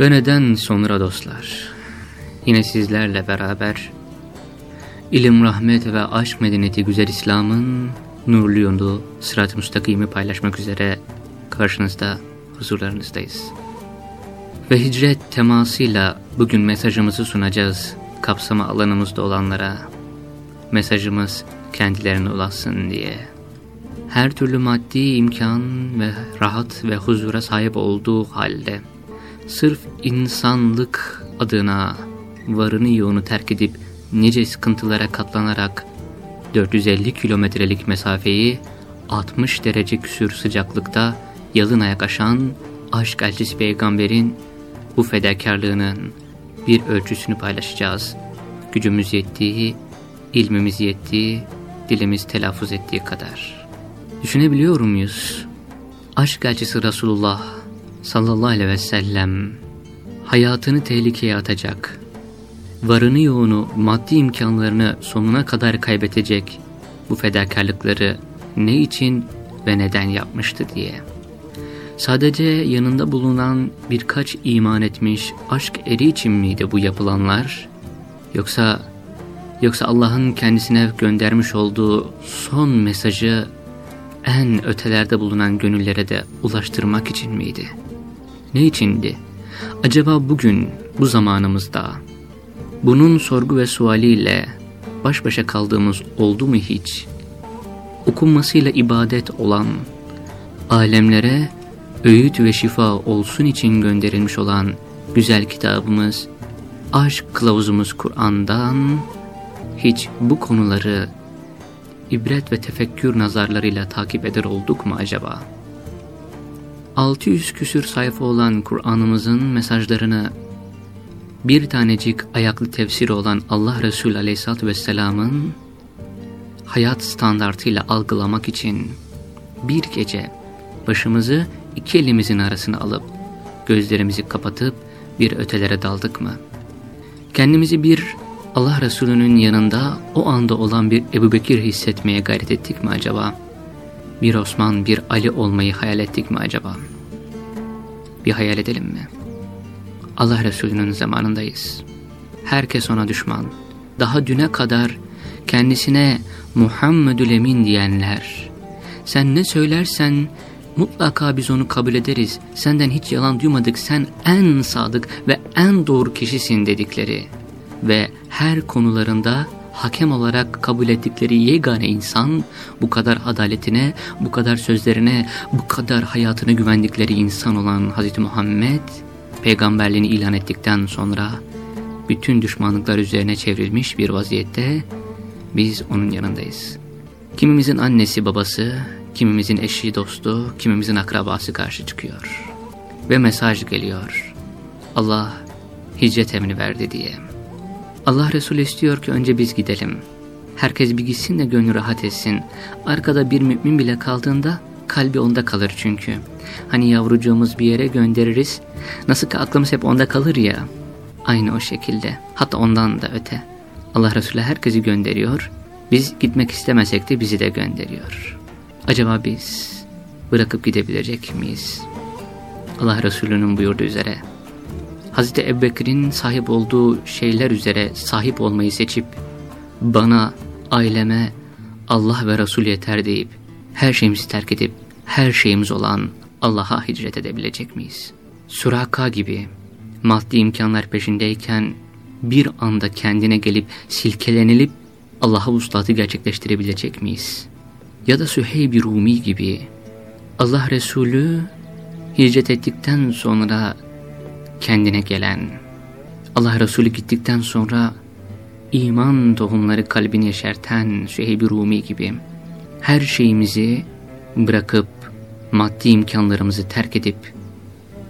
Ve neden sonra dostlar? Yine sizlerle beraber ilim, rahmet ve aşk medeniyeti güzel İslam'ın nurlu yolu sırat-ı müstakimi paylaşmak üzere karşınızda, huzurlarınızdayız. Ve hicret temasıyla bugün mesajımızı sunacağız kapsama alanımızda olanlara. Mesajımız kendilerine ulaşsın diye. Her türlü maddi imkan ve rahat ve huzura sahip olduğu halde sırf insanlık adına varını yoğunu terk edip nice sıkıntılara katlanarak 450 kilometrelik mesafeyi 60 derece küsür sıcaklıkta yalın ayak aşan aşk elçisi peygamberin bu fedakarlığının bir ölçüsünü paylaşacağız. Gücümüz yettiği, ilmimiz yettiği, dilimiz telaffuz ettiği kadar. Düşünebiliyor muyuz? Aşk elçisi Resulullah sallallahu aleyhi ve sellem hayatını tehlikeye atacak, varını yoğunu maddi imkanlarını sonuna kadar kaybedecek bu fedakarlıkları ne için ve neden yapmıştı diye. Sadece yanında bulunan birkaç iman etmiş aşk eri için miydi bu yapılanlar? Yoksa yoksa Allah'ın kendisine göndermiş olduğu son mesajı en ötelerde bulunan gönüllere de ulaştırmak için miydi? Ne içindi? Acaba bugün, bu zamanımızda, bunun sorgu ve sualiyle baş başa kaldığımız oldu mu hiç? Okunmasıyla ibadet olan, alemlere öğüt ve şifa olsun için gönderilmiş olan güzel kitabımız, aşk kılavuzumuz Kur'an'dan hiç bu konuları ibret ve tefekkür nazarlarıyla takip eder olduk mu acaba? 600 küsür sayfa olan Kur'an'ımızın mesajlarını bir tanecik ayaklı tefsiri olan Allah Resulü Aleyhisselatü Vesselam'ın hayat standartıyla algılamak için bir gece başımızı iki elimizin arasına alıp gözlerimizi kapatıp bir ötelere daldık mı? Kendimizi bir Allah Resulü'nün yanında o anda olan bir Ebu Bekir hissetmeye gayret ettik mi acaba? Bir Osman, bir Ali olmayı hayal ettik mi acaba? Bir hayal edelim mi? Allah Resulü'nün zamanındayız. Herkes ona düşman. Daha düne kadar kendisine Muhammedül Emin diyenler, sen ne söylersen mutlaka biz onu kabul ederiz, senden hiç yalan duymadık, sen en sadık ve en doğru kişisin dedikleri ve her konularında hakem olarak kabul ettikleri yegane insan, bu kadar adaletine, bu kadar sözlerine, bu kadar hayatına güvendikleri insan olan Hz. Muhammed, peygamberliğini ilan ettikten sonra bütün düşmanlıklar üzerine çevrilmiş bir vaziyette biz onun yanındayız. Kimimizin annesi babası, kimimizin eşi dostu, kimimizin akrabası karşı çıkıyor. Ve mesaj geliyor. Allah hicret emri verdi diye. Allah Resulü istiyor ki önce biz gidelim. Herkes bir gitsin de gönlü rahat etsin. Arkada bir mümin bile kaldığında kalbi onda kalır çünkü. Hani yavrucuğumuz bir yere göndeririz. Nasıl ki aklımız hep onda kalır ya. Aynı o şekilde. Hatta ondan da öte. Allah Resulü herkesi gönderiyor. Biz gitmek istemesek de bizi de gönderiyor. Acaba biz bırakıp gidebilecek miyiz? Allah Resulü'nün buyurduğu üzere Hazreti Ebubekir'in sahip olduğu şeyler üzere sahip olmayı seçip bana, aileme, Allah ve Resul yeter deyip her şeyimizi terk edip her şeyimiz olan Allah'a hicret edebilecek miyiz? Suraka gibi maddi imkanlar peşindeyken bir anda kendine gelip silkelenilip Allah'a uslatı gerçekleştirebilecek miyiz? Ya da Süheyb-i Rumi gibi Allah Resulü hicret ettikten sonra kendine gelen, Allah Resulü gittikten sonra iman tohumları kalbini yeşerten Süheyb-i Rumi gibi her şeyimizi bırakıp maddi imkanlarımızı terk edip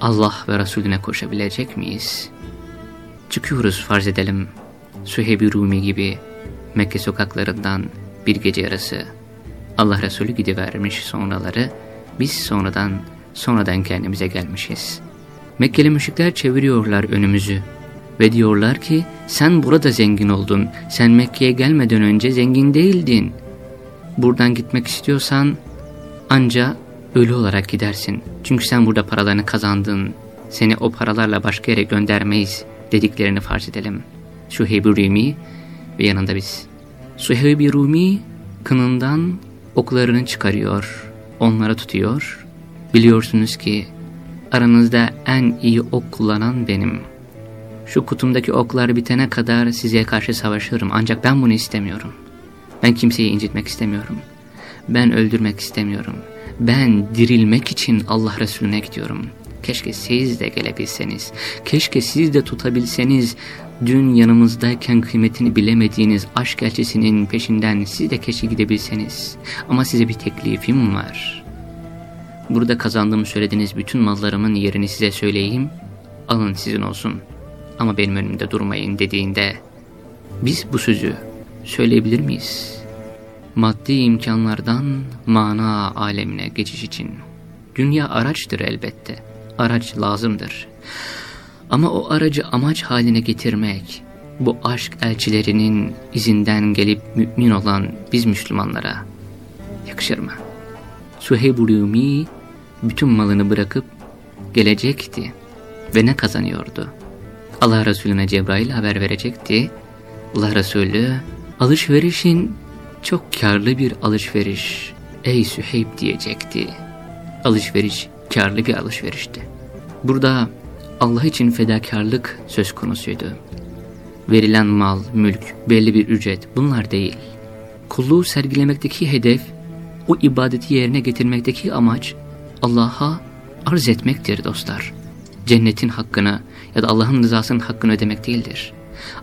Allah ve Resulüne koşabilecek miyiz? Çıkıyoruz farz edelim Süheyb-i Rumi gibi Mekke sokaklarından bir gece yarısı Allah Resulü gidivermiş sonraları biz sonradan sonradan kendimize gelmişiz. Mekkeli müşrikler çeviriyorlar önümüzü ve diyorlar ki sen burada zengin oldun. Sen Mekke'ye gelmeden önce zengin değildin. Buradan gitmek istiyorsan anca ölü olarak gidersin. Çünkü sen burada paralarını kazandın. Seni o paralarla başka yere göndermeyiz dediklerini farz edelim. Süheyb-i Rumi ve yanında biz. Süheyb-i Rumi kınından oklarını çıkarıyor, onlara tutuyor. Biliyorsunuz ki aranızda en iyi ok kullanan benim. Şu kutumdaki oklar bitene kadar size karşı savaşırım ancak ben bunu istemiyorum. Ben kimseyi incitmek istemiyorum. Ben öldürmek istemiyorum. Ben dirilmek için Allah Resulüne gidiyorum. Keşke siz de gelebilseniz. Keşke siz de tutabilseniz. Dün yanımızdayken kıymetini bilemediğiniz aşk elçisinin peşinden siz de keşke gidebilseniz. Ama size bir teklifim var. Burada kazandığımı söylediğiniz bütün mallarımın yerini size söyleyeyim. Alın sizin olsun. Ama benim önümde durmayın dediğinde biz bu sözü söyleyebilir miyiz? Maddi imkanlardan mana alemine geçiş için. Dünya araçtır elbette. Araç lazımdır. Ama o aracı amaç haline getirmek, bu aşk elçilerinin izinden gelip mümin olan biz Müslümanlara yakışır mı? Suheyb-ı Rumi bütün malını bırakıp gelecekti ve ne kazanıyordu? Allah Resulüne Cebrail haber verecekti. Allah Resulü alışverişin çok karlı bir alışveriş. Ey Süheyb diyecekti. Alışveriş karlı bir alışverişti. Burada Allah için fedakarlık söz konusuydu. Verilen mal, mülk, belli bir ücret bunlar değil. Kulluğu sergilemekteki hedef, o ibadeti yerine getirmekteki amaç Allah'a arz etmektir dostlar. Cennetin hakkını ya da Allah'ın rızasının hakkını ödemek değildir.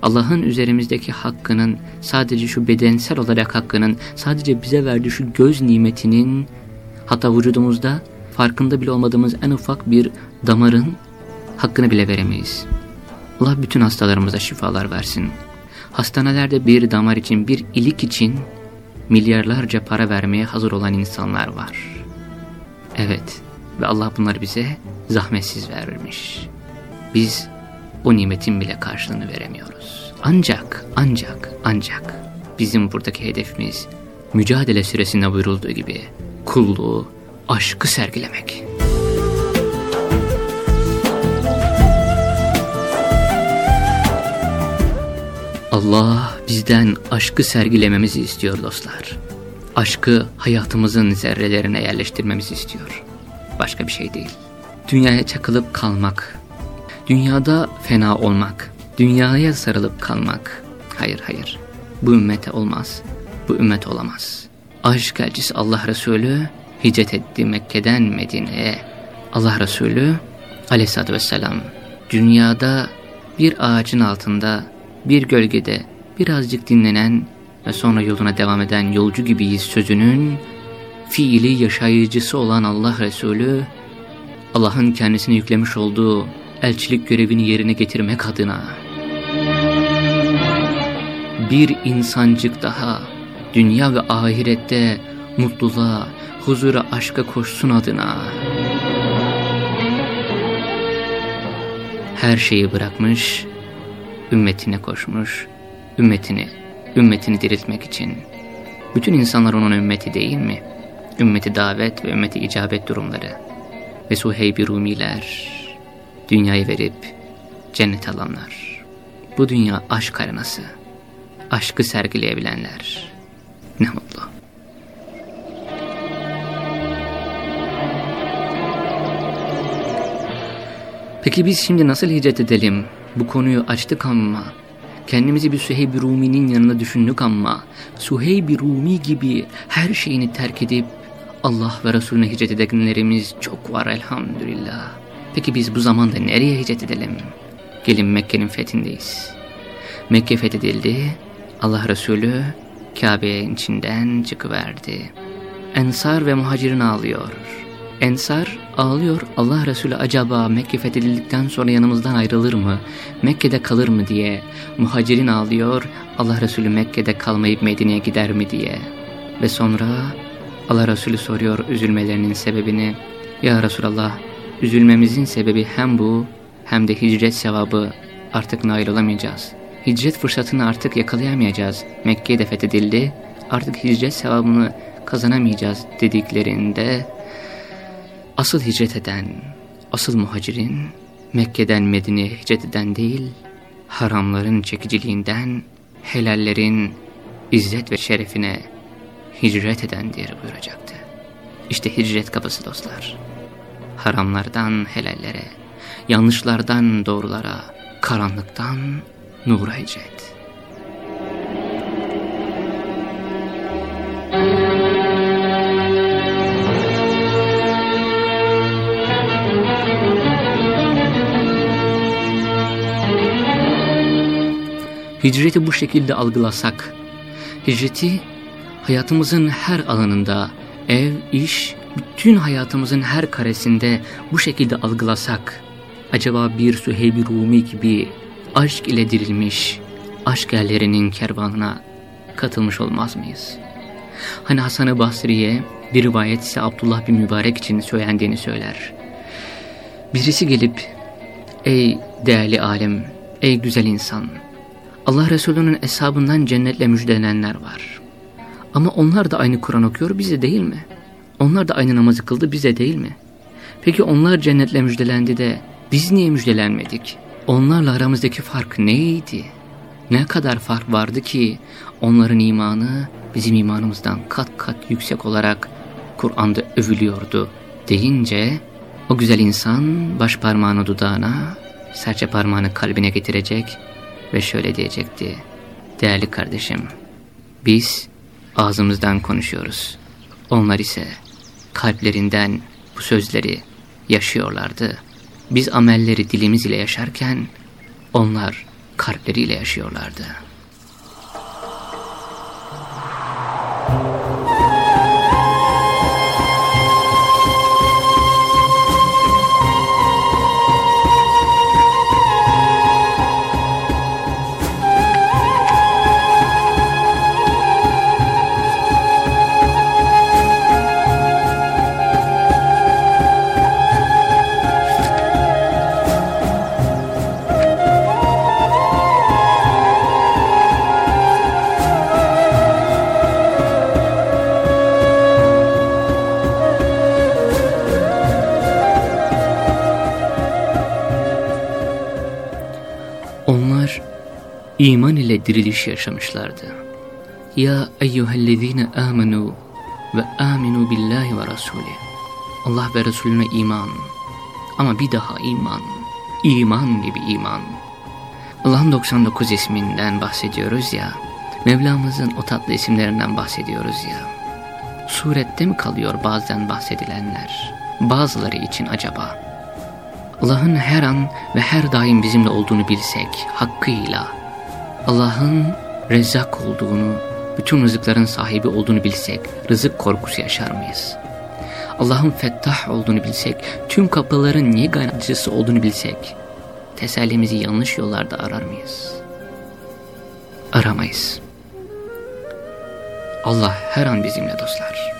Allah'ın üzerimizdeki hakkının sadece şu bedensel olarak hakkının sadece bize verdiği şu göz nimetinin hatta vücudumuzda farkında bile olmadığımız en ufak bir damarın hakkını bile veremeyiz. Allah bütün hastalarımıza şifalar versin. Hastanelerde bir damar için, bir ilik için milyarlarca para vermeye hazır olan insanlar var. Evet ve Allah bunları bize zahmetsiz vermiş. Biz o nimetin bile karşılığını veremiyoruz. Ancak, ancak, ancak bizim buradaki hedefimiz mücadele süresinde buyurulduğu gibi kulluğu, aşkı sergilemek. Allah bizden aşkı sergilememizi istiyor dostlar. Aşkı hayatımızın zerrelerine yerleştirmemizi istiyor. Başka bir şey değil. Dünyaya çakılıp kalmak, dünyada fena olmak, dünyaya sarılıp kalmak. Hayır hayır, bu ümmete olmaz, bu ümmet olamaz. Aşk elçisi Allah Resulü hicret etti Mekke'den Medine'ye. Allah Resulü aleyhissalatü vesselam dünyada bir ağacın altında bir gölgede birazcık dinlenen ve sonra yoluna devam eden yolcu gibiyiz sözünün fiili yaşayıcısı olan Allah Resulü Allah'ın kendisine yüklemiş olduğu elçilik görevini yerine getirmek adına bir insancık daha dünya ve ahirette mutluluğa, huzura, aşka koşsun adına her şeyi bırakmış ümmetine koşmuş, ümmetini, ümmetini diriltmek için. Bütün insanlar onun ümmeti değil mi? ümmeti davet ve ümmeti icabet durumları ve Suheyb-i Rumiler, dünyayı verip cennet alanlar. Bu dünya aşk arenası, aşkı sergileyebilenler. Ne mutlu. Peki biz şimdi nasıl hicret edelim? Bu konuyu açtık ama kendimizi bir Süheyb-i Rumi'nin yanına düşündük ama Süheyb-i Rumi gibi her şeyini terk edip Allah ve Resulüne hicret edenlerimiz çok var elhamdülillah. Peki biz bu zamanda nereye hicret edelim? Gelin Mekke'nin fethindeyiz. Mekke fethedildi. Allah Resulü Kabe'nin içinden çıkıverdi. Ensar ve muhacirin ağlıyor. Ensar ağlıyor Allah Resulü acaba Mekke fethedildikten sonra yanımızdan ayrılır mı? Mekke'de kalır mı diye. Muhacirin ağlıyor Allah Resulü Mekke'de kalmayıp Medine'ye gider mi diye. Ve sonra Allah Resulü soruyor üzülmelerinin sebebini. Ya Resulallah üzülmemizin sebebi hem bu hem de hicret sevabı artık nail olamayacağız. Hicret fırsatını artık yakalayamayacağız. Mekke'de fethedildi artık hicret sevabını kazanamayacağız dediklerinde asıl hicret eden, asıl muhacirin Mekke'den Medine'ye hicret eden değil, haramların çekiciliğinden, helallerin izzet ve şerefine hicret edendir buyuracaktı. İşte hicret kapısı dostlar. Haramlardan helallere, yanlışlardan doğrulara, karanlıktan nura hicret. Hicreti bu şekilde algılasak, hicreti hayatımızın her alanında, ev, iş, bütün hayatımızın her karesinde bu şekilde algılasak, acaba bir Süheyb-i Rumi gibi aşk ile dirilmiş, aşk erlerinin kervanına katılmış olmaz mıyız? Hani Hasan-ı Basri'ye bir rivayet ise Abdullah bin Mübarek için söylendiğini söyler. Birisi gelip, ey değerli alem, ey güzel insan, Allah Resulü'nün hesabından cennetle müjdelenenler var. Ama onlar da aynı Kur'an okuyor bize değil mi? Onlar da aynı namazı kıldı bize değil mi? Peki onlar cennetle müjdelendi de biz niye müjdelenmedik? Onlarla aramızdaki fark neydi? Ne kadar fark vardı ki onların imanı bizim imanımızdan kat kat yüksek olarak Kur'an'da övülüyordu deyince o güzel insan baş parmağını dudağına, serçe parmağını kalbine getirecek ve şöyle diyecekti. Değerli kardeşim, biz ağzımızdan konuşuyoruz. Onlar ise kalplerinden bu sözleri yaşıyorlardı. Biz amelleri dilimiz ile yaşarken onlar kalpleriyle yaşıyorlardı. İle diriliş yaşamışlardı. Ya eyyühellezine amenu ve aminu billahi ve rasulü. Allah ve Resulüne iman. Ama bir daha iman. İman gibi iman. Allah'ın 99 isminden bahsediyoruz ya. Mevlamızın o tatlı isimlerinden bahsediyoruz ya. Surette mi kalıyor bazen bahsedilenler? Bazıları için acaba? Allah'ın her an ve her daim bizimle olduğunu bilsek hakkıyla Allah'ın rezzak olduğunu, bütün rızıkların sahibi olduğunu bilsek, rızık korkusu yaşar mıyız? Allah'ın fettah olduğunu bilsek, tüm kapıların yeganecisi olduğunu bilsek, tesellimizi yanlış yollarda arar mıyız? Aramayız. Allah her an bizimle dostlar.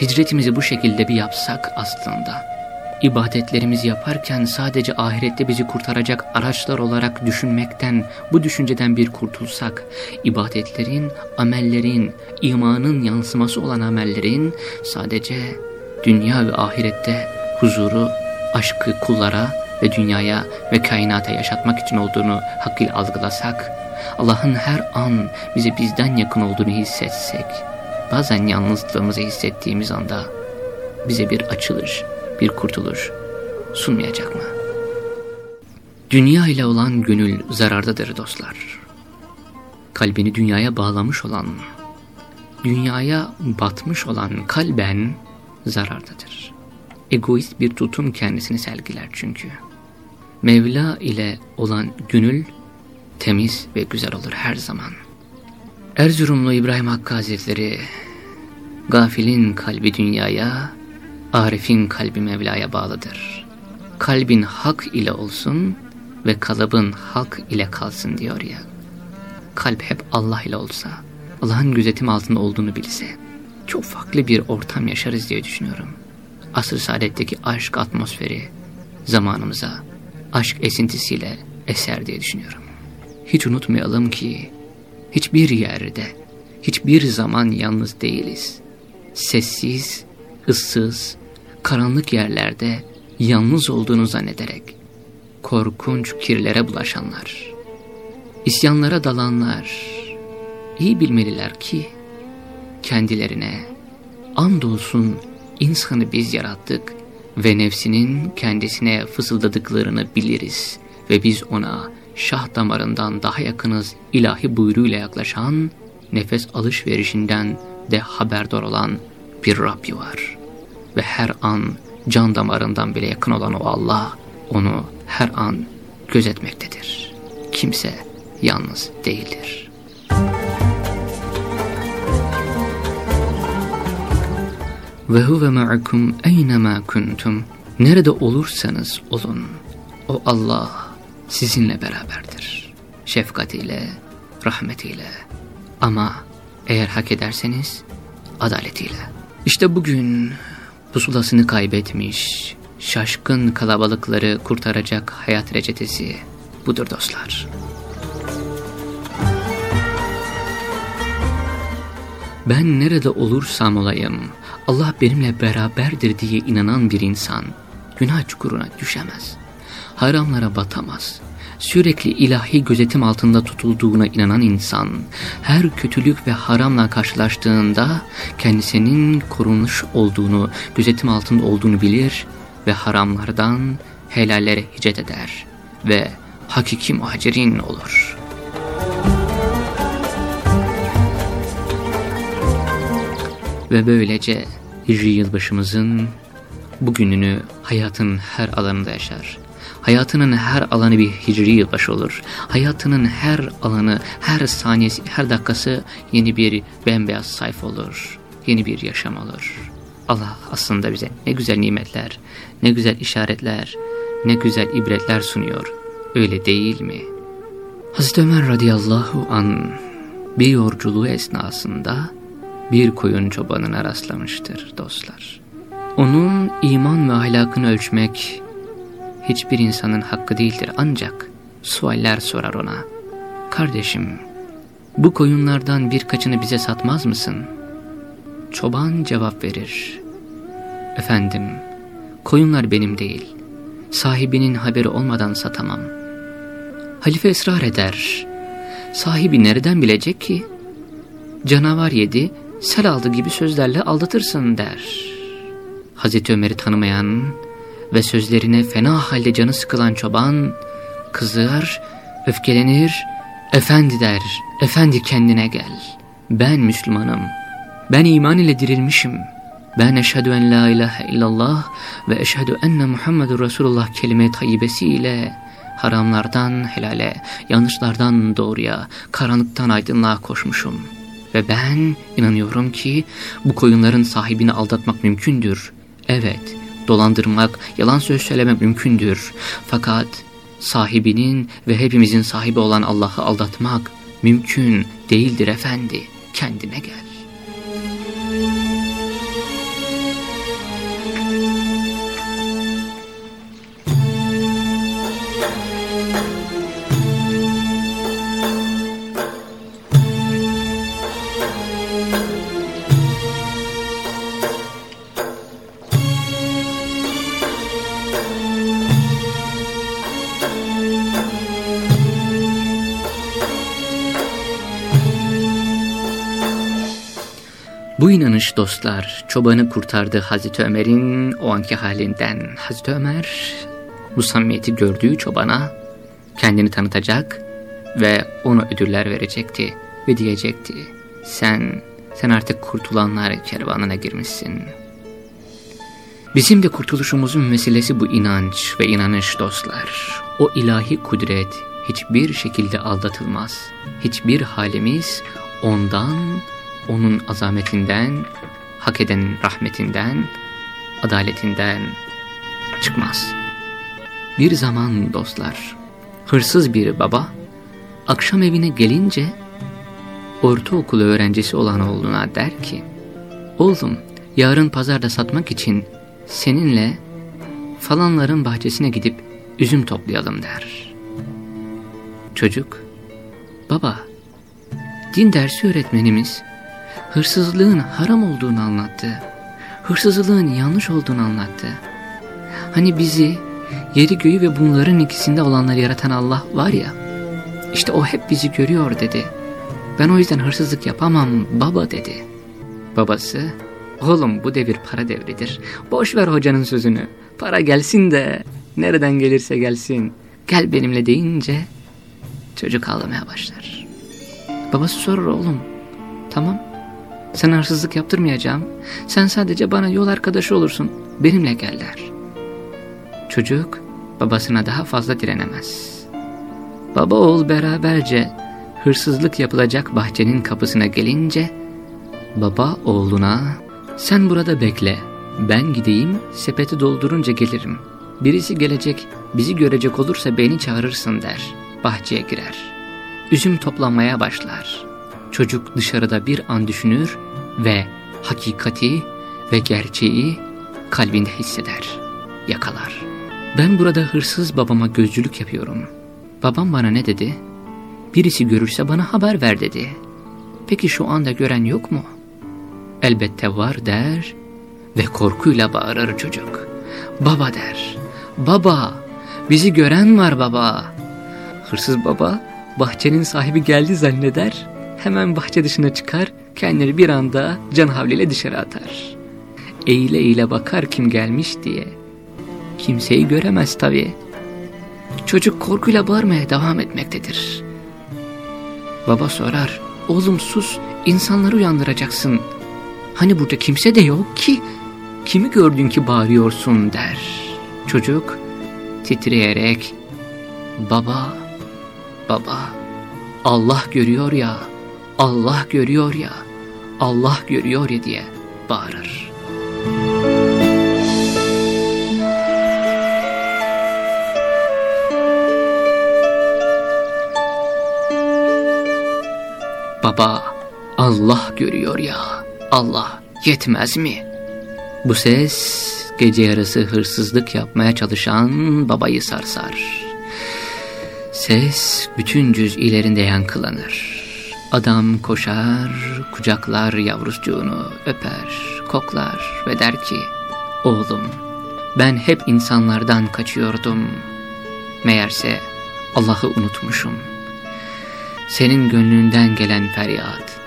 Hicretimizi bu şekilde bir yapsak aslında, ibadetlerimizi yaparken sadece ahirette bizi kurtaracak araçlar olarak düşünmekten, bu düşünceden bir kurtulsak, ibadetlerin, amellerin, imanın yansıması olan amellerin sadece dünya ve ahirette huzuru, aşkı kullara ve dünyaya ve kainata yaşatmak için olduğunu hakkıyla algılasak, Allah'ın her an bize bizden yakın olduğunu hissetsek, bazen yalnızlığımızı hissettiğimiz anda bize bir açılış, bir kurtuluş sunmayacak mı? Dünya ile olan gönül zarardadır dostlar. Kalbini dünyaya bağlamış olan, dünyaya batmış olan kalben zarardadır. Egoist bir tutum kendisini sergiler çünkü. Mevla ile olan gönül temiz ve güzel olur her zaman. Erzurumlu İbrahim Hakkı Hazretleri, gafilin kalbi dünyaya, Arif'in kalbi Mevla'ya bağlıdır. Kalbin hak ile olsun ve kalıbın hak ile kalsın diyor ya. Kalp hep Allah ile olsa, Allah'ın gözetim altında olduğunu bilse, çok farklı bir ortam yaşarız diye düşünüyorum. Asr-ı saadetteki aşk atmosferi zamanımıza aşk esintisiyle eser diye düşünüyorum. Hiç unutmayalım ki hiçbir yerde, hiçbir zaman yalnız değiliz. Sessiz, ıssız, karanlık yerlerde yalnız olduğunu zannederek korkunç kirlere bulaşanlar, isyanlara dalanlar iyi bilmeliler ki kendilerine andolsun insanı biz yarattık ve nefsinin kendisine fısıldadıklarını biliriz ve biz ona şah damarından daha yakınız ilahi buyruğuyla yaklaşan, nefes alışverişinden de haberdar olan bir Rabbi var ve her an can damarından bile yakın olan o Allah onu her an gözetmektedir. Kimse yalnız değildir. Ve huve ma'akum eynema kuntum. Nerede olursanız olun. O Allah sizinle beraberdir. Şefkatiyle, rahmetiyle. Ama eğer hak ederseniz adaletiyle. İşte bugün pusulasını kaybetmiş, şaşkın kalabalıkları kurtaracak hayat reçetesi budur dostlar. Ben nerede olursam olayım, Allah benimle beraberdir diye inanan bir insan, günah çukuruna düşemez, haramlara batamaz, sürekli ilahi gözetim altında tutulduğuna inanan insan, her kötülük ve haramla karşılaştığında kendisinin korunmuş olduğunu, gözetim altında olduğunu bilir ve haramlardan helallere hicret eder ve hakiki muhacirin olur. Ve böylece Hicri yılbaşımızın bugününü hayatın her alanında yaşar. Hayatının her alanı bir hicri yılbaşı olur. Hayatının her alanı, her saniyesi, her dakikası yeni bir bembeyaz sayfa olur. Yeni bir yaşam olur. Allah aslında bize ne güzel nimetler, ne güzel işaretler, ne güzel ibretler sunuyor. Öyle değil mi? Hazreti Ömer radıyallahu an bir yolculuğu esnasında bir koyun çobanına rastlamıştır dostlar. Onun iman ve ahlakını ölçmek hiçbir insanın hakkı değildir ancak sualler sorar ona. Kardeşim, bu koyunlardan birkaçını bize satmaz mısın? Çoban cevap verir. Efendim, koyunlar benim değil. Sahibinin haberi olmadan satamam. Halife ısrar eder. Sahibi nereden bilecek ki? Canavar yedi, sel aldı gibi sözlerle aldatırsın der. Hazreti Ömer'i tanımayan ve sözlerine fena halde canı sıkılan çoban kızar, öfkelenir, efendi der, efendi kendine gel. Ben Müslümanım, ben iman ile dirilmişim. Ben eşhedü en la ilahe illallah ve eşhedü enne Muhammedur Resulullah kelime tayyibesiyle haramlardan helale, yanlışlardan doğruya, karanlıktan aydınlığa koşmuşum. Ve ben inanıyorum ki bu koyunların sahibini aldatmak mümkündür. Evet, dolandırmak, yalan söz söylemek mümkündür. Fakat sahibinin ve hepimizin sahibi olan Allah'ı aldatmak mümkün değildir efendi. Kendine gel. Dostlar çobanı kurtardı Hazreti Ömer'in o anki halinden. Hazreti Ömer bu samimiyeti gördüğü çobana kendini tanıtacak ve ona ödüller verecekti ve diyecekti. Sen, sen artık kurtulanlar kervanına girmişsin. Bizim de kurtuluşumuzun meselesi bu inanç ve inanış dostlar. O ilahi kudret hiçbir şekilde aldatılmaz. Hiçbir halimiz ondan, onun azametinden, hak eden rahmetinden, adaletinden çıkmaz. Bir zaman dostlar, hırsız bir baba, akşam evine gelince ortaokul öğrencisi olan oğluna der ki, Oğlum, yarın pazarda satmak için seninle falanların bahçesine gidip üzüm toplayalım der. Çocuk, baba, din dersi öğretmenimiz hırsızlığın haram olduğunu anlattı. Hırsızlığın yanlış olduğunu anlattı. Hani bizi, yeri göğü ve bunların ikisinde olanları yaratan Allah var ya, işte o hep bizi görüyor dedi. Ben o yüzden hırsızlık yapamam baba dedi. Babası, oğlum bu devir para devridir. Boş ver hocanın sözünü. Para gelsin de nereden gelirse gelsin. Gel benimle deyince çocuk ağlamaya başlar. Babası sorur oğlum. Tamam. Sen hırsızlık yaptırmayacağım. Sen sadece bana yol arkadaşı olursun. Benimle gel der. Çocuk babasına daha fazla direnemez. Baba oğul beraberce hırsızlık yapılacak bahçenin kapısına gelince baba oğluna sen burada bekle ben gideyim sepeti doldurunca gelirim. Birisi gelecek bizi görecek olursa beni çağırırsın der. Bahçeye girer. Üzüm toplamaya başlar. Çocuk dışarıda bir an düşünür ve hakikati ve gerçeği kalbinde hisseder, yakalar. Ben burada hırsız babama gözcülük yapıyorum. Babam bana ne dedi? Birisi görürse bana haber ver dedi. Peki şu anda gören yok mu? Elbette var der ve korkuyla bağırır çocuk. Baba der. Baba, bizi gören var baba. Hırsız baba bahçenin sahibi geldi zanneder. Hemen bahçe dışına çıkar, kendini bir anda can havliyle dışarı atar. Eğile eğile bakar kim gelmiş diye. Kimseyi göremez tabii. Çocuk korkuyla bağırmaya devam etmektedir. Baba sorar, oğlum sus, insanları uyandıracaksın. Hani burada kimse de yok ki, kimi gördün ki bağırıyorsun der. Çocuk titreyerek, baba, baba, Allah görüyor ya, Allah görüyor ya, Allah görüyor ya diye bağırır. Baba, Allah görüyor ya, Allah yetmez mi? Bu ses gece yarısı hırsızlık yapmaya çalışan babayı sarsar. Ses bütün cüz ilerinde yankılanır. Adam koşar, kucaklar yavrucuğunu, öper, koklar ve der ki, Oğlum, ben hep insanlardan kaçıyordum. Meğerse Allah'ı unutmuşum. Senin gönlünden gelen feryat,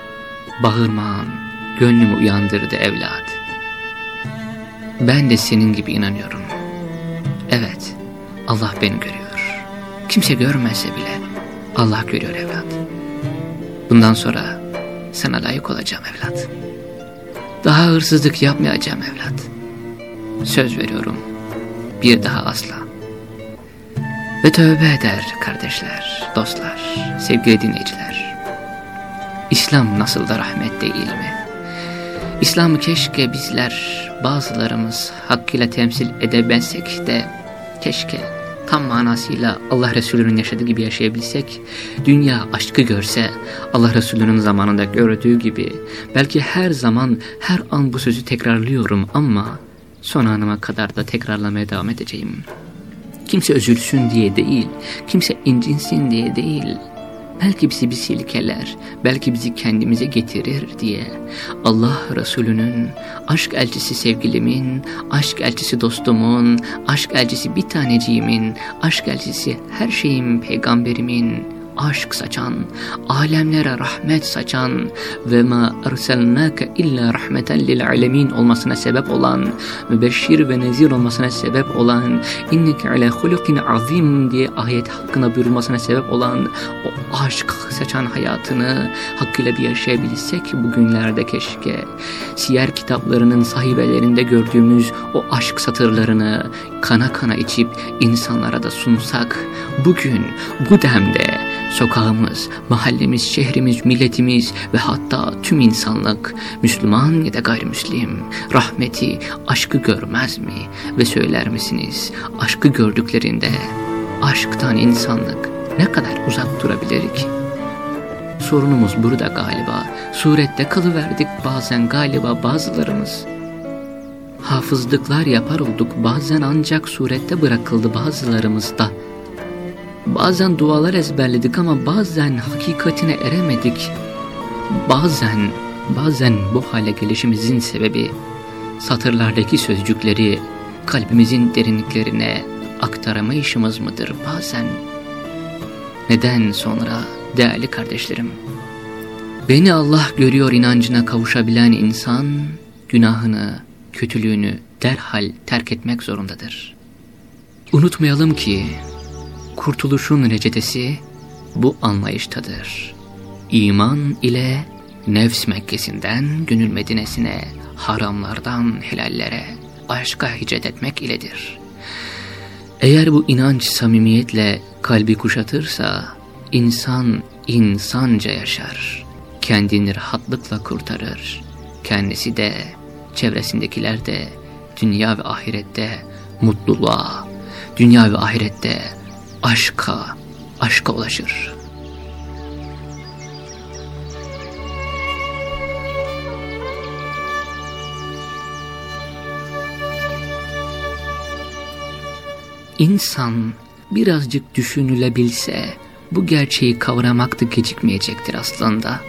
bağırman, gönlümü uyandırdı evlat. Ben de senin gibi inanıyorum. Evet, Allah beni görüyor. Kimse görmese bile Allah görüyor evlat. Bundan sonra sana layık olacağım evlat. Daha hırsızlık yapmayacağım evlat. Söz veriyorum. Bir daha asla. Ve tövbe eder kardeşler, dostlar, sevgili dinleyiciler. İslam nasıl da rahmet değil mi? İslam'ı keşke bizler bazılarımız hakkıyla temsil edebilsek de keşke tam manasıyla Allah Resulü'nün yaşadığı gibi yaşayabilsek, dünya aşkı görse, Allah Resulü'nün zamanında gördüğü gibi, belki her zaman, her an bu sözü tekrarlıyorum ama son anıma kadar da tekrarlamaya devam edeceğim. Kimse üzülsün diye değil, kimse incinsin diye değil, belki bizi bir silkeler, belki bizi kendimize getirir diye. Allah Resulü'nün, aşk elçisi sevgilimin, aşk elçisi dostumun, aşk elçisi bir taneciğimin, aşk elçisi her şeyim peygamberimin aşk saçan, alemlere rahmet saçan ve ma erselnake illa rahmeten lil alemin olmasına sebep olan, mübeşşir ve nezir olmasına sebep olan, inneke ala hulukin azim diye ayet hakkında buyurulmasına sebep olan o aşk saçan hayatını hakkıyla bir yaşayabilsek bugünlerde keşke. Siyer kitaplarının sahibelerinde gördüğümüz o aşk satırlarını kana kana içip insanlara da sunsak, bugün bu demde sokağımız, mahallemiz, şehrimiz, milletimiz ve hatta tüm insanlık, Müslüman ya da gayrimüslim, rahmeti, aşkı görmez mi? Ve söyler misiniz, aşkı gördüklerinde, aşktan insanlık ne kadar uzak durabilir ki? Sorunumuz burada galiba. Surette kalıverdik bazen galiba bazılarımız. Hafızlıklar yapar olduk bazen ancak surette bırakıldı bazılarımızda. Bazen dualar ezberledik ama bazen hakikatine eremedik. Bazen, bazen bu hale gelişimizin sebebi satırlardaki sözcükleri kalbimizin derinliklerine aktaramayışımız mıdır bazen? Neden sonra değerli kardeşlerim? Beni Allah görüyor inancına kavuşabilen insan günahını, kötülüğünü derhal terk etmek zorundadır. Unutmayalım ki kurtuluşun reçetesi bu anlayıştadır. İman ile nefs Mekkesi'nden gönül Medine'sine, haramlardan helallere, aşka hicret etmek iledir. Eğer bu inanç samimiyetle kalbi kuşatırsa, insan insanca yaşar. Kendini rahatlıkla kurtarır. Kendisi de, çevresindekiler de, dünya ve ahirette mutluluğa, dünya ve ahirette aşka, aşka ulaşır. İnsan birazcık düşünülebilse bu gerçeği kavramakta gecikmeyecektir aslında.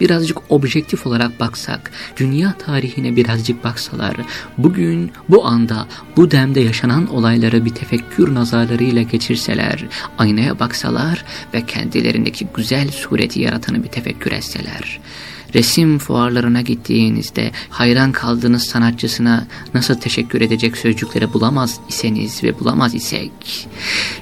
Birazcık objektif olarak baksak, dünya tarihine birazcık baksalar, bugün, bu anda, bu demde yaşanan olaylara bir tefekkür nazarlarıyla geçirseler, aynaya baksalar ve kendilerindeki güzel sureti yaratanı bir tefekkür etseler, resim fuarlarına gittiğinizde hayran kaldığınız sanatçısına nasıl teşekkür edecek sözcükleri bulamaz iseniz ve bulamaz isek,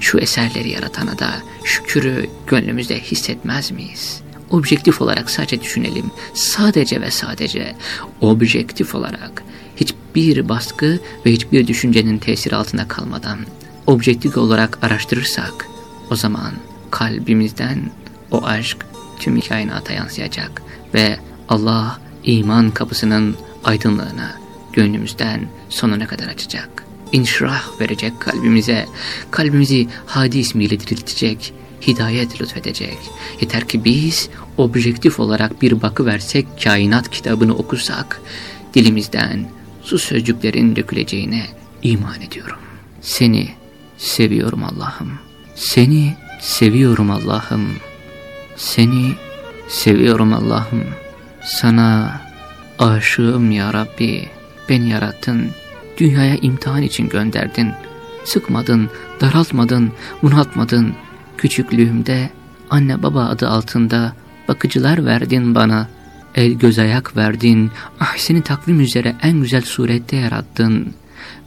şu eserleri yaratana da şükürü gönlümüzde hissetmez miyiz? Objektif olarak sadece düşünelim. Sadece ve sadece objektif olarak hiçbir baskı ve hiçbir düşüncenin tesiri altında kalmadan objektif olarak araştırırsak o zaman kalbimizden o aşk tüm kainata yansıyacak ve Allah iman kapısının aydınlığını gönlümüzden sonuna kadar açacak. İnşirah verecek kalbimize, kalbimizi hadi ismiyle diriltecek, hidayet lütfedecek. Yeter ki biz objektif olarak bir bakı versek, kainat kitabını okusak, dilimizden su sözcüklerin döküleceğine iman ediyorum. Seni seviyorum Allah'ım. Seni seviyorum Allah'ım. Seni seviyorum Allah'ım. Sana aşığım ya Rabbi. Beni yarattın. Dünyaya imtihan için gönderdin. Sıkmadın, daraltmadın, bunaltmadın. Küçüklüğümde anne baba adı altında bakıcılar verdin bana. El göz ayak verdin. Ahseni takvim üzere en güzel surette yarattın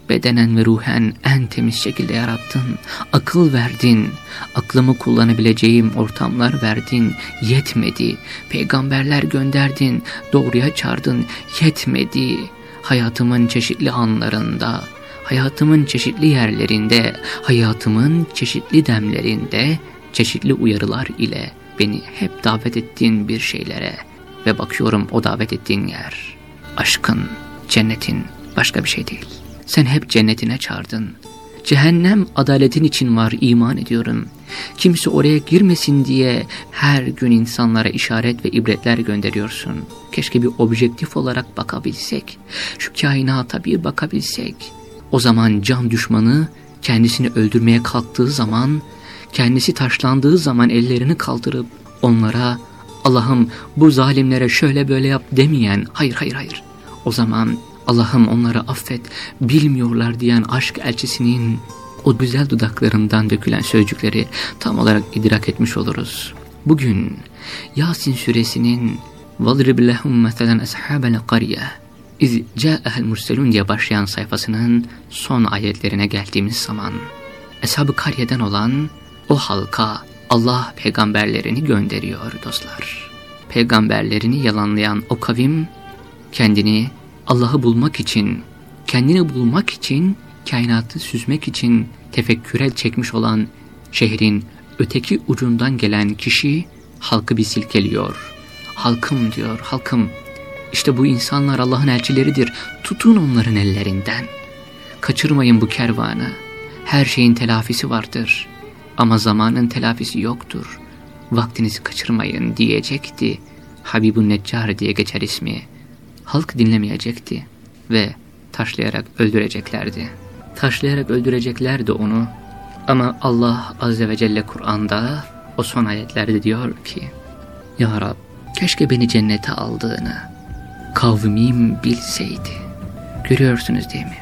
bedenen ve ruhen en temiz şekilde yarattın. Akıl verdin. Aklımı kullanabileceğim ortamlar verdin. Yetmedi. Peygamberler gönderdin. Doğruya çağırdın. Yetmedi. Hayatımın çeşitli anlarında, hayatımın çeşitli yerlerinde, hayatımın çeşitli demlerinde, çeşitli uyarılar ile beni hep davet ettiğin bir şeylere ve bakıyorum o davet ettiğin yer, aşkın, cennetin başka bir şey değil. Sen hep cennetine çağırdın. Cehennem adaletin için var iman ediyorum. Kimse oraya girmesin diye her gün insanlara işaret ve ibretler gönderiyorsun. Keşke bir objektif olarak bakabilsek. Şu kainata bir bakabilsek. O zaman can düşmanı kendisini öldürmeye kalktığı zaman, kendisi taşlandığı zaman ellerini kaldırıp onlara Allah'ım bu zalimlere şöyle böyle yap demeyen hayır hayır hayır. O zaman Allah'ım onları affet, bilmiyorlar diyen aşk elçisinin o güzel dudaklarından dökülen sözcükleri tam olarak idrak etmiş oluruz. Bugün Yasin suresinin وَضْرِبْ لَهُمْ مَثَلًا أَصْحَابَ الْقَرْيَةِ اِذْ جَاءَهَا الْمُرْسَلُونَ diye başlayan sayfasının son ayetlerine geldiğimiz zaman Eshab-ı Karye'den olan o halka Allah peygamberlerini gönderiyor dostlar. Peygamberlerini yalanlayan o kavim kendini Allah'ı bulmak için, kendini bulmak için, kainatı süzmek için tefekküre çekmiş olan şehrin öteki ucundan gelen kişi halkı bir silkeliyor. Halkım diyor, halkım. İşte bu insanlar Allah'ın elçileridir. Tutun onların ellerinden. Kaçırmayın bu kervanı. Her şeyin telafisi vardır. Ama zamanın telafisi yoktur. Vaktinizi kaçırmayın diyecekti. Habibun Neccar diye geçer ismi. Halk dinlemeyecekti ve taşlayarak öldüreceklerdi. Taşlayarak öldüreceklerdi onu ama Allah Azze ve Celle Kur'an'da o son ayetlerde diyor ki Ya Rab keşke beni cennete aldığını kavmim bilseydi. Görüyorsunuz değil mi?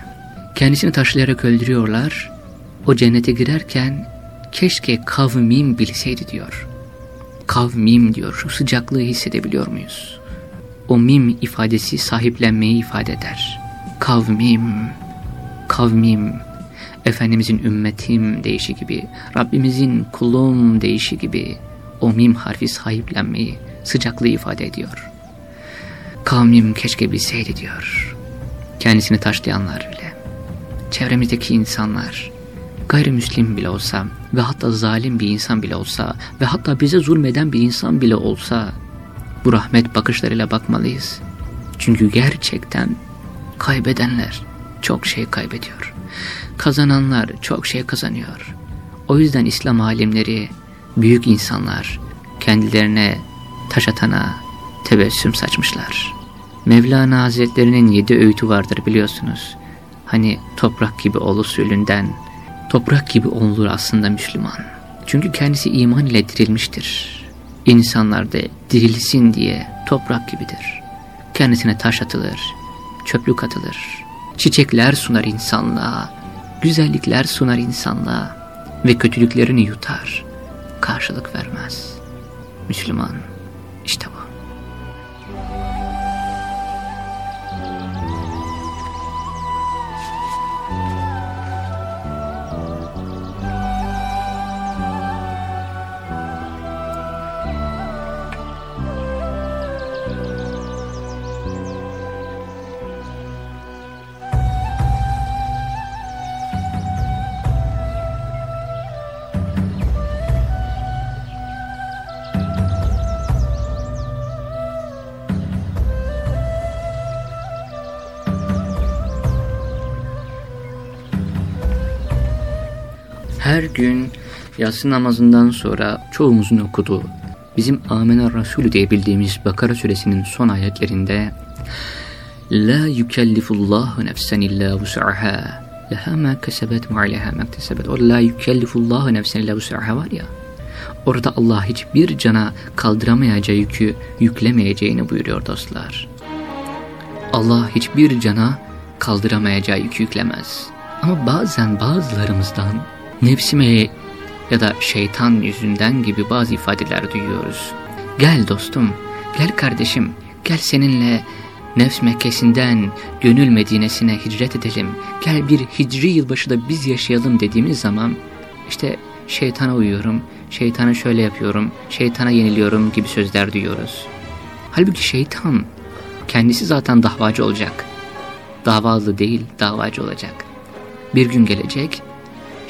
Kendisini taşlayarak öldürüyorlar. O cennete girerken keşke kavmim bilseydi diyor. Kavmim diyor. Şu sıcaklığı hissedebiliyor muyuz? O mim ifadesi sahiplenmeyi ifade eder. Kavmim, kavmim, Efendimizin ümmetim deyişi gibi, Rabbimizin kulum deyişi gibi o mim harfi sahiplenmeyi, sıcaklığı ifade ediyor. Kavmim keşke bilseydi diyor. Kendisini taşlayanlar bile. Çevremizdeki insanlar, gayrimüslim bile olsa ve hatta zalim bir insan bile olsa ve hatta bize zulmeden bir insan bile olsa bu rahmet bakışlarıyla bakmalıyız. Çünkü gerçekten kaybedenler çok şey kaybediyor. Kazananlar çok şey kazanıyor. O yüzden İslam alimleri, büyük insanlar kendilerine taş atana tebessüm saçmışlar. Mevlana Hazretlerinin yedi öğütü vardır biliyorsunuz. Hani toprak gibi olu sülünden, toprak gibi olunur aslında Müslüman. Çünkü kendisi iman ile dirilmiştir. İnsanlar da dirilsin diye toprak gibidir. Kendisine taş atılır, çöplük atılır, çiçekler sunar insanlığa, güzellikler sunar insanlığa ve kötülüklerini yutar, karşılık vermez. Müslüman işte bu. Her gün yatsı namazından sonra çoğumuzun okuduğu bizim Amener Resulü diye bildiğimiz Bakara suresinin son ayetlerinde La yukellifullahu nefsen illa vus'aha leha ma kesebet ve aleyha ma kesebet o la yukellifullahu nefsen illa vus'aha var ya orada Allah hiçbir cana kaldıramayacağı yükü yüklemeyeceğini buyuruyor dostlar. Allah hiçbir cana kaldıramayacağı yükü yüklemez. Ama bazen bazılarımızdan nefsime ya da şeytan yüzünden gibi bazı ifadeler duyuyoruz. Gel dostum, gel kardeşim, gel seninle nefs Mekkesi'nden gönül Medine'sine hicret edelim. Gel bir hicri yılbaşı da biz yaşayalım dediğimiz zaman işte şeytana uyuyorum, şeytana şöyle yapıyorum, şeytana yeniliyorum gibi sözler duyuyoruz. Halbuki şeytan kendisi zaten davacı olacak. Davalı değil, davacı olacak. Bir gün gelecek,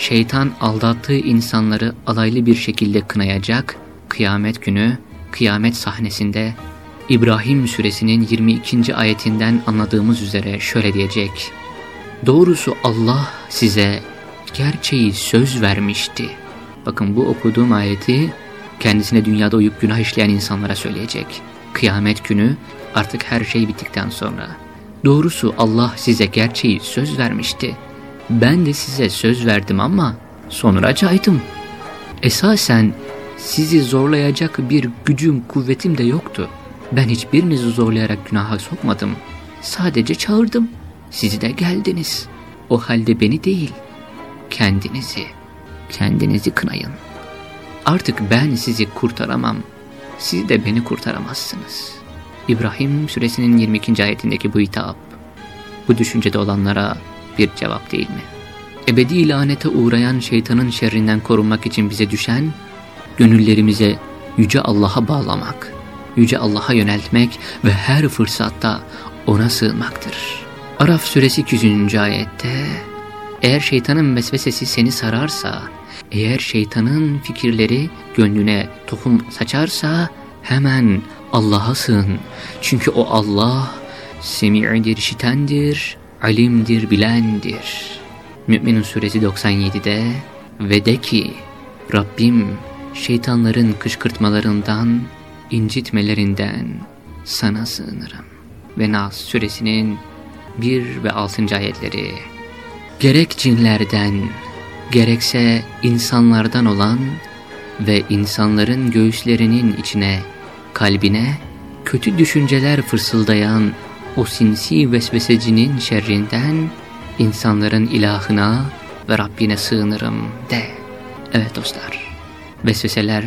şeytan aldattığı insanları alaylı bir şekilde kınayacak, kıyamet günü, kıyamet sahnesinde İbrahim suresinin 22. ayetinden anladığımız üzere şöyle diyecek. Doğrusu Allah size gerçeği söz vermişti. Bakın bu okuduğum ayeti kendisine dünyada uyup günah işleyen insanlara söyleyecek. Kıyamet günü artık her şey bittikten sonra. Doğrusu Allah size gerçeği söz vermişti ben de size söz verdim ama sonra caydım. Esasen sizi zorlayacak bir gücüm, kuvvetim de yoktu. Ben hiçbirinizi zorlayarak günaha sokmadım. Sadece çağırdım. Siz de geldiniz. O halde beni değil, kendinizi, kendinizi kınayın. Artık ben sizi kurtaramam, siz de beni kurtaramazsınız. İbrahim suresinin 22. ayetindeki bu hitap, bu düşüncede olanlara bir cevap değil mi? Ebedi lanete uğrayan şeytanın şerrinden korunmak için bize düşen, gönüllerimize Yüce Allah'a bağlamak, Yüce Allah'a yöneltmek ve her fırsatta O'na sığınmaktır. Araf suresi 200. ayette, eğer şeytanın vesvesesi seni sararsa, eğer şeytanın fikirleri gönlüne tohum saçarsa, hemen Allah'a sığın. Çünkü o Allah, semi'dir, işitendir, alimdir, bilendir. Mü'minun suresi 97'de ve de ki Rabbim şeytanların kışkırtmalarından, incitmelerinden sana sığınırım. Ve Nas suresinin 1 ve 6. ayetleri Gerek cinlerden, gerekse insanlardan olan ve insanların göğüslerinin içine, kalbine kötü düşünceler fısıldayan o sinsi vesvesecinin şerrinden insanların ilahına ve Rabbine sığınırım de. Evet dostlar, vesveseler,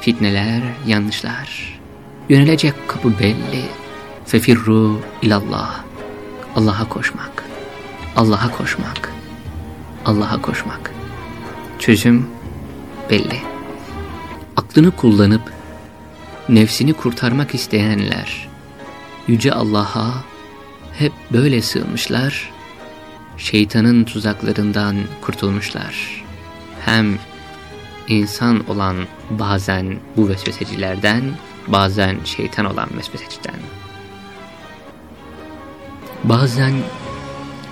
fitneler, yanlışlar. Yönelecek kapı belli. Fefirru ilallah. Allah'a koşmak. Allah'a koşmak. Allah'a koşmak. Çözüm belli. Aklını kullanıp nefsini kurtarmak isteyenler Yüce Allah'a hep böyle sığınmışlar, şeytanın tuzaklarından kurtulmuşlar. Hem insan olan bazen bu vesvesecilerden, bazen şeytan olan vesveseciden. Bazen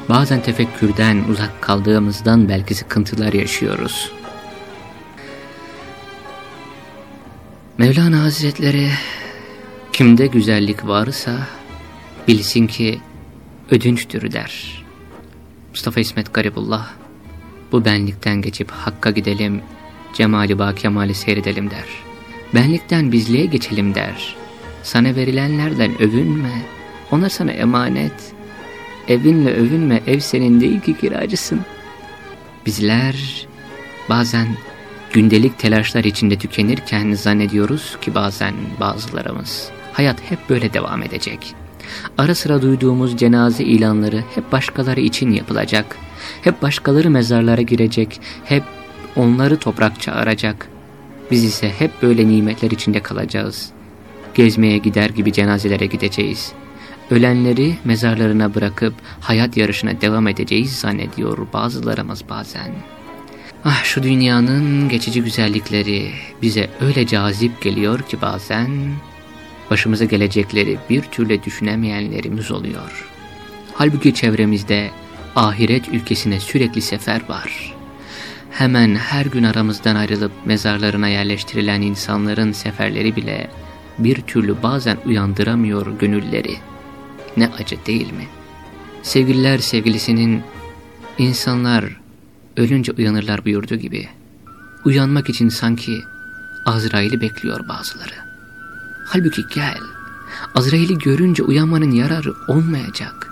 bazen tefekkürden uzak kaldığımızdan belki sıkıntılar yaşıyoruz. Mevlana Hazretleri kimde güzellik varsa bilsin ki ödünçtür der. Mustafa İsmet Garibullah bu benlikten geçip Hakk'a gidelim, cemali ba kemali seyredelim der. Benlikten bizliğe geçelim der. Sana verilenlerden övünme, onlar sana emanet. Evinle övünme, ev senin değil ki kiracısın. Bizler bazen gündelik telaşlar içinde tükenirken zannediyoruz ki bazen bazılarımız hayat hep böyle devam edecek. Ara sıra duyduğumuz cenaze ilanları hep başkaları için yapılacak. Hep başkaları mezarlara girecek, hep onları toprak çağıracak. Biz ise hep böyle nimetler içinde kalacağız. Gezmeye gider gibi cenazelere gideceğiz. Ölenleri mezarlarına bırakıp hayat yarışına devam edeceğiz zannediyor bazılarımız bazen. Ah şu dünyanın geçici güzellikleri bize öyle cazip geliyor ki bazen başımıza gelecekleri bir türlü düşünemeyenlerimiz oluyor. Halbuki çevremizde ahiret ülkesine sürekli sefer var. Hemen her gün aramızdan ayrılıp mezarlarına yerleştirilen insanların seferleri bile bir türlü bazen uyandıramıyor gönülleri. Ne acı değil mi? Sevgililer sevgilisinin insanlar ölünce uyanırlar buyurduğu gibi uyanmak için sanki Azrail'i bekliyor bazıları. Halbuki gel, Azrail'i görünce uyanmanın yararı olmayacak.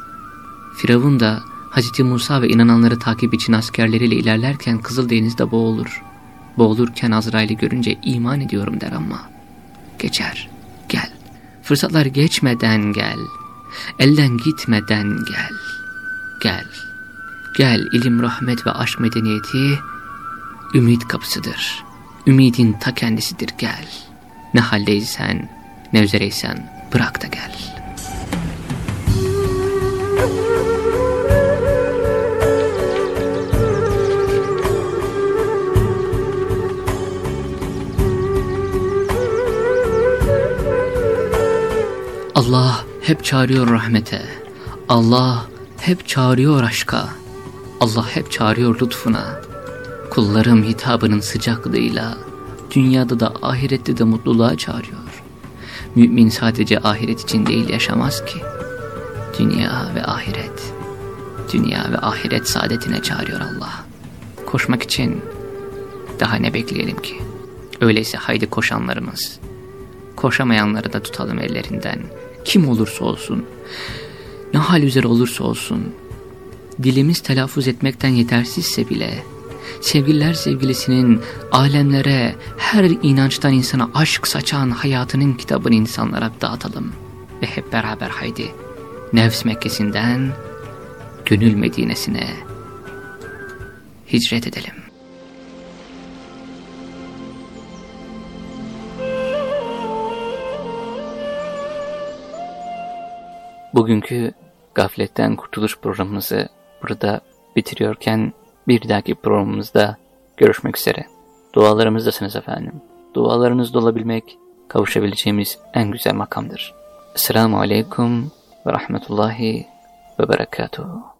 Firavun da Hz. Musa ve inananları takip için askerleriyle ilerlerken Kızıldeniz'de boğulur. Boğulurken Azrail'i görünce iman ediyorum der ama geçer, gel. Fırsatlar geçmeden gel, elden gitmeden gel, gel. Gel ilim, rahmet ve aşk medeniyeti ümit kapısıdır. Ümidin ta kendisidir gel. Ne haldeysen, ne üzereysen bırak da gel. Allah hep çağırıyor rahmete. Allah hep çağırıyor aşka. Allah hep çağırıyor lütfuna. Kullarım hitabının sıcaklığıyla dünyada da ahirette de mutluluğa çağırıyor. Mümin sadece ahiret için değil yaşamaz ki. Dünya ve ahiret, dünya ve ahiret saadetine çağırıyor Allah. Koşmak için daha ne bekleyelim ki? Öyleyse haydi koşanlarımız, koşamayanları da tutalım ellerinden. Kim olursa olsun, ne hal üzere olursa olsun, dilimiz telaffuz etmekten yetersizse bile sevgililer sevgilisinin alemlere, her inançtan insana aşk saçan hayatının kitabını insanlara dağıtalım. Ve hep beraber haydi nefs Mekkesi'nden gönül Medine'sine hicret edelim. Bugünkü Gafletten Kurtuluş programımızı burada bitiriyorken bir dahaki programımızda görüşmek üzere. Dualarımızdasınız efendim. Dualarınızda olabilmek kavuşabileceğimiz en güzel makamdır. Esselamu Aleyküm ve Rahmetullahi ve Berekatuhu.